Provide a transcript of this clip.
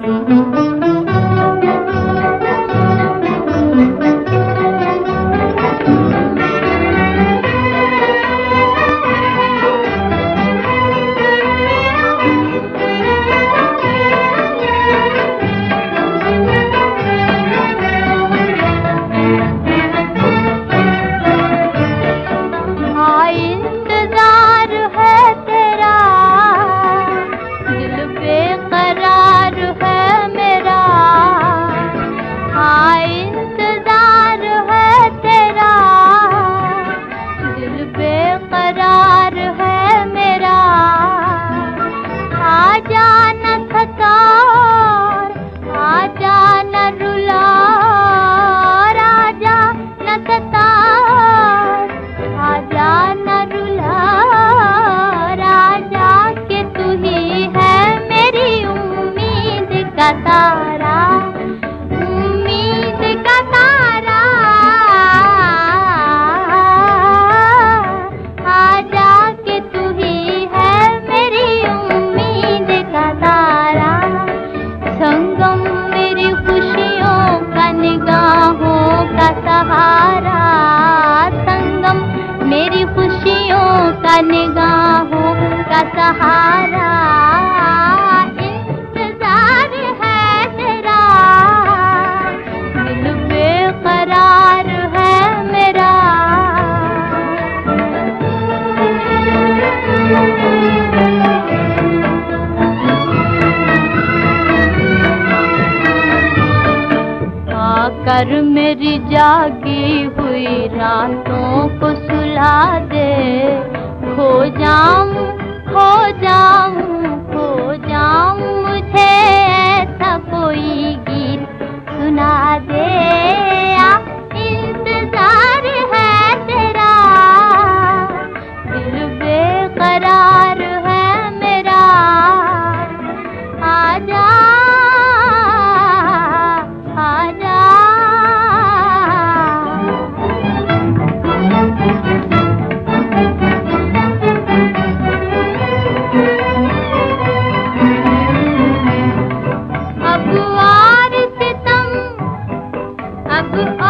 Thank you. आकर मेरी जागी हुई रातों को सुला दे। खो जाऊँ खो जाऊँ खो जाऊँ, मुझे ऐसा कोई गीत सुना दे। अब